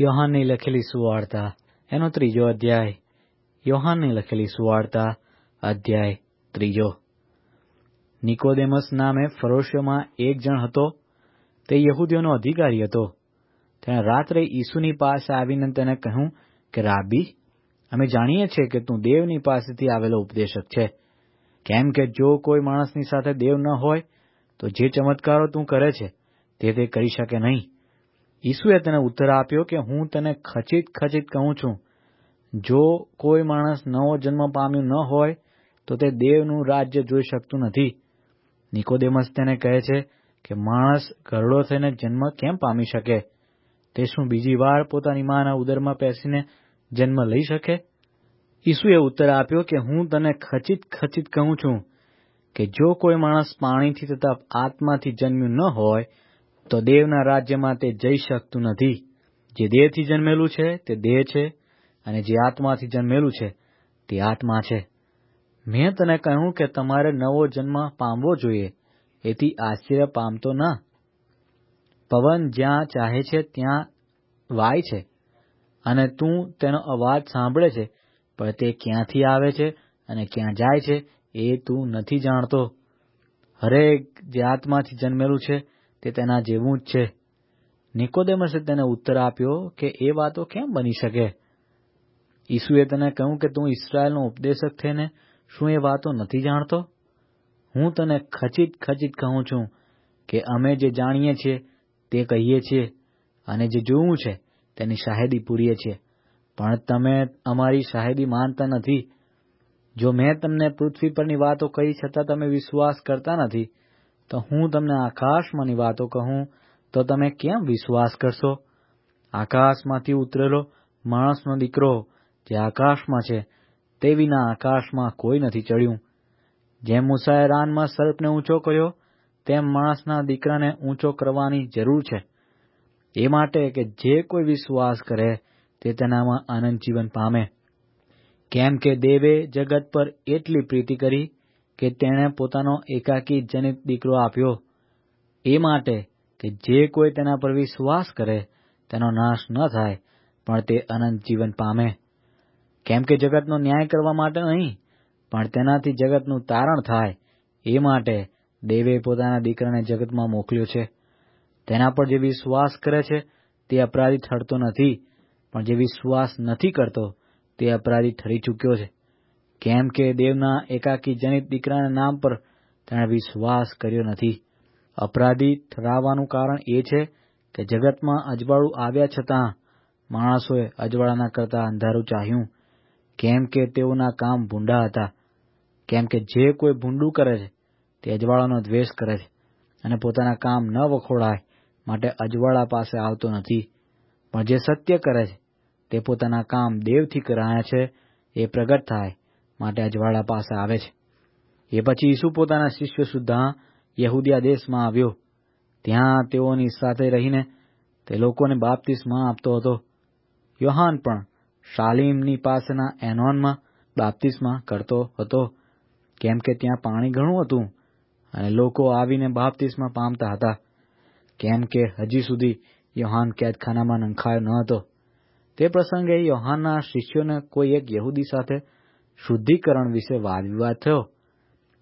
યોહાનની લખેલી સુવાર્તા. એનો ત્રીજો અધ્યાય. યોહાનની લખેલી સુવાર્તા, અધ્યાય ત્રીજો. નિકોદેમસ નામે ફરોશિયોમાં એક જણ હતો. તે યહૂદીઓનો અધિકારી હતો. તેણે રાત્રે ઈસુની પાસે આવીને તેને કહ્યું કે, રાબી, અમે જાણીએ છીએ કે તું દેવની પાસેથી આવેલો ઉપદેશક છે. કેમ કે જો કોઈ માણસની સાથે દેવ ન હોય, તો જે ચમત્કારો તું કરે છે, તે તે કરી શકે નહીં. ઈસુએ તેને ઉત્તર આપ્યો કે હું તને ખચિત ખચિત કહું છું. જો કોઈ માણસ નવો જન્મ પામ્યો ન હોય, તો તે દેવનું રાજ્ય જોઈ શકતું નથી. નિકોદેમસ તેને કહે છે કે માણસ ઘરડો થઈને જન્મ કેમ પામી શકે? તે શું બીજી વાર પોતાની માના ઉદરમાં પેસીને જન્મ લઈ શકે? ઈસુએ ઉત્તર આપ્યો કે હું તને ખચિત ખચિત કહું છું કે જો કોઈ માણસ પાણીથી તથા આત્માથી જન્મ્યું ન હોય તો દેવના રાજ્યમાં તે જઈ શકતું નથી. જે દેહથી જન્મેલું છે, તે દેહ છે, અને જે આત્માથી જન્મેલું છે, તે આત્મા છે. મેં તને કહ્યું કે તમારે નવો જન્મ પામવો જોઈએ. એથી આશ્ચર્ય પામતો ના. પવન જ્યાં ચાહે છે, ત્યાં વાય છે, અને તું તેનો અવાજ સાંભળે છે, પણ તે ક્યાંથી આવે છે અને ક્યાં જાય છે, એ તું નથી જાણતો. હરેક જે આત્માથી જન્મેલું છે તે તેના જેવું જ છે. નિકોદેમસે તેને ઉત્તર આપ્યો કે એ વાતો કેમ બની શકે? ઈસુએ તેને કહ્યું કે તું ઇસરાયેલનો ઉપદેશક થઈને શું એ વાતો નથી જાણતો? હું તને ખચિત ખચિત કહું છું કે અમે જે જાણીએ છીએ તે કહીએ છીએ અને જે જોયું છે તેની શાહેદી પૂરીએ છીએ. પણ તમે અમારી શાહેદી માનતા નથી. જો મેં તમને પૃથ્વી પરની વાતો કહી છતાં તમે વિશ્વાસ કરતા નથી તો હું તમને આકાશમાંની વાતો કહું, તો તમે કેમ વિશ્વાસ કરશો? આકાશમાંથી ઉતરેલો માણસનો દીકરો જે આકાશમાં છે, તે વિના આકાશમાં કોઈ નથી ચડ્યું. જેમ મૂસાએ રાનમાં સર્પને ઊંચો કર્યો, તેમ માણસના દીકરાને ઊંચો કરવાની જરૂર છે. એ માટે કે જે કોઈ વિશ્વાસ કરે, તે તેનામાં આનંદ જીવન પામે. કેમ કે દેવે જગત પર એટલી પ્રીતિ કરી કે તેણે પોતાનો એકાકી જનિત દીકરો આપ્યો. એ માટે કે જે કોઈ તેના પર વિશ્વાસ કરે, તેનો નાશ ન થાય, પણ તે અનંત જીવન પામે. કેમ કે જગતનો ન્યાય કરવા માટે નહીં, પણ તેનાથી જગતનું તારણ થાય. એ માટે દેવે પોતાના દીકરાને જગતમાં મોકલ્યો છે. તેના પર જે વિશ્વાસ કરે છે, તે અપરાધી ઠરતો નથી, પણ જે વિશ્વાસ નથી કરતો, તે અપરાધી ઠરી ચૂક્યો છે. કેમ કે દેવના એકાકી જનિત દીકરાના નામ પર તેણે વિશ્વાસ કર્યો નથી. અપરાધી ઠરાવવાનું કારણ એ છે કે જગતમાં અજવાળું આવ્યા છતાં માણસોએ અજવાળાના કરતા અંધારું ચાહ્યું. કેમ કે તેઓના કામ ભૂંડા હતા. કેમ કે જે કોઈ ભૂંડું કરે છે, તે અજવાળાનો દ્વેષ કરે છે અને પોતાના કામ ન વખોડાય માટે અજવાળા પાસે આવતો નથી. પણ જે સત્ય કરે છે, તે પોતાના કામ દેવથી કરાયા છે, એ પ્રગટ થાય. માટે અજવાળા પાસે આવે છે. એ પછી ઈસુ પોતાના શિષ્યો સુદ્ધા યહૂદિયા દેશમાં આવ્યો. ત્યાં તેઓની સાથે રહીને તે લોકોને બાપ્તિસ્મા આપતો હતો. યોહાન પણ શાલીમની પાસેના એનોનમાં બાપ્તિસ્મા કરતો હતો. કેમ કે ત્યાં પાણી ઘણું હતું અને લોકો આવીને બાપ્તિસ્મા પામતા હતા. કેમ કે હજી સુધી યોહાન કેદખાનામાં નંખાયો ન હતો. તે પ્રસંગે યોહાનના શિષ્યોને કોઈ એક યહૂદી સાથે શુદ્ધિકરણ વિશે વાદ વિવાદ થયો.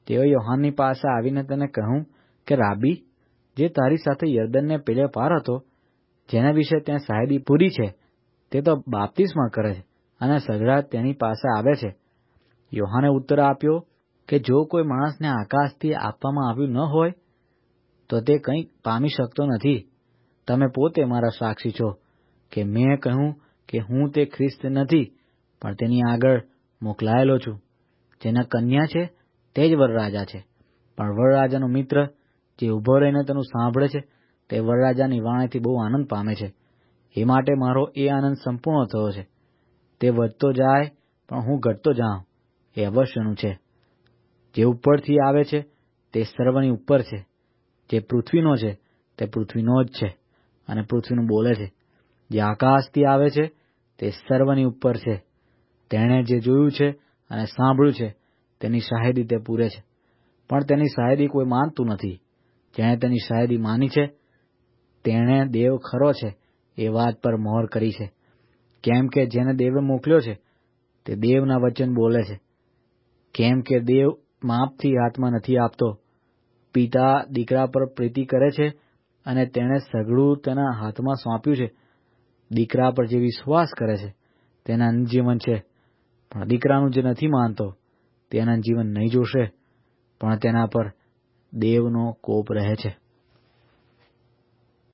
તેઓ યોહાનની પાસે આવીને તેને કહ્યું કે, રાબી, જે તારી સાથે યર્દનને પેલે પાર હતો, જેના વિશે ત્યાં સાહેબી પૂરી છે, તે તો બાપ્તિસ્મા કરે છે અને સગડા તેની પાસે આવે છે. યોહાને ઉત્તર આપ્યો કે, જો કોઈ માણસને આકાશથી આપવામાં આવ્યું ન હોય, તો તે કંઈ પામી શકતો નથી. તમે પોતે મારા સાક્ષી છો. કે મેં કહ્યું કે, હું તે ખ્રિસ્ત નથી, પણ તેની આગળ મોકલાયેલો છું. જેના કન્યા છે, તે જ વરરાજા છે. પણ વરરાજાનો મિત્ર જે ઊભો રહીને તેનું સાંભળે છે, તે વરરાજાની વાણીથી બહુ આનંદ પામે છે. એ માટે મારો એ આનંદ સંપૂર્ણ થયો છે. તે વધતો જાય, પણ હું ઘટતો જાઉં. એ અવશ્યનું છે. જે ઉપરથી આવે છે, તે સર્વની ઉપર છે. જે પૃથ્વીનો છે, તે પૃથ્વીનો જ છે અને પૃથ્વીનું બોલે છે. જે આકાશથી આવે છે, તે સર્વની ઉપર છે. તેણે જે જોયું છે અને સાંભળ્યું છે, તેની શાહેદી તે પૂરે છે. પણ તેની શાહેદી કોઈ માનતું નથી. જેણે તેની શાહેદી માની છે, તેણે દેવ ખરો છે એ વાત પર મોહર કરી છે. કેમ કે જેને દેવે મોકલ્યો છે, તે દેવના વચન બોલે છે. કેમ કે દેવ માપથી હાથમાં નથી આપતો. પિતા દીકરા પર પ્રીતિ કરે છે અને તેણે સઘળું તેના હાથમાં સોંપ્યું છે. દીકરા પર જે વિશ્વાસ કરે છે, તેના જીવન છે. પણ દીકરાનું જે નથી માનતો, તેના જીવન નહીં જોશે, પણ તેના પર દેવનો કોપ રહે છે.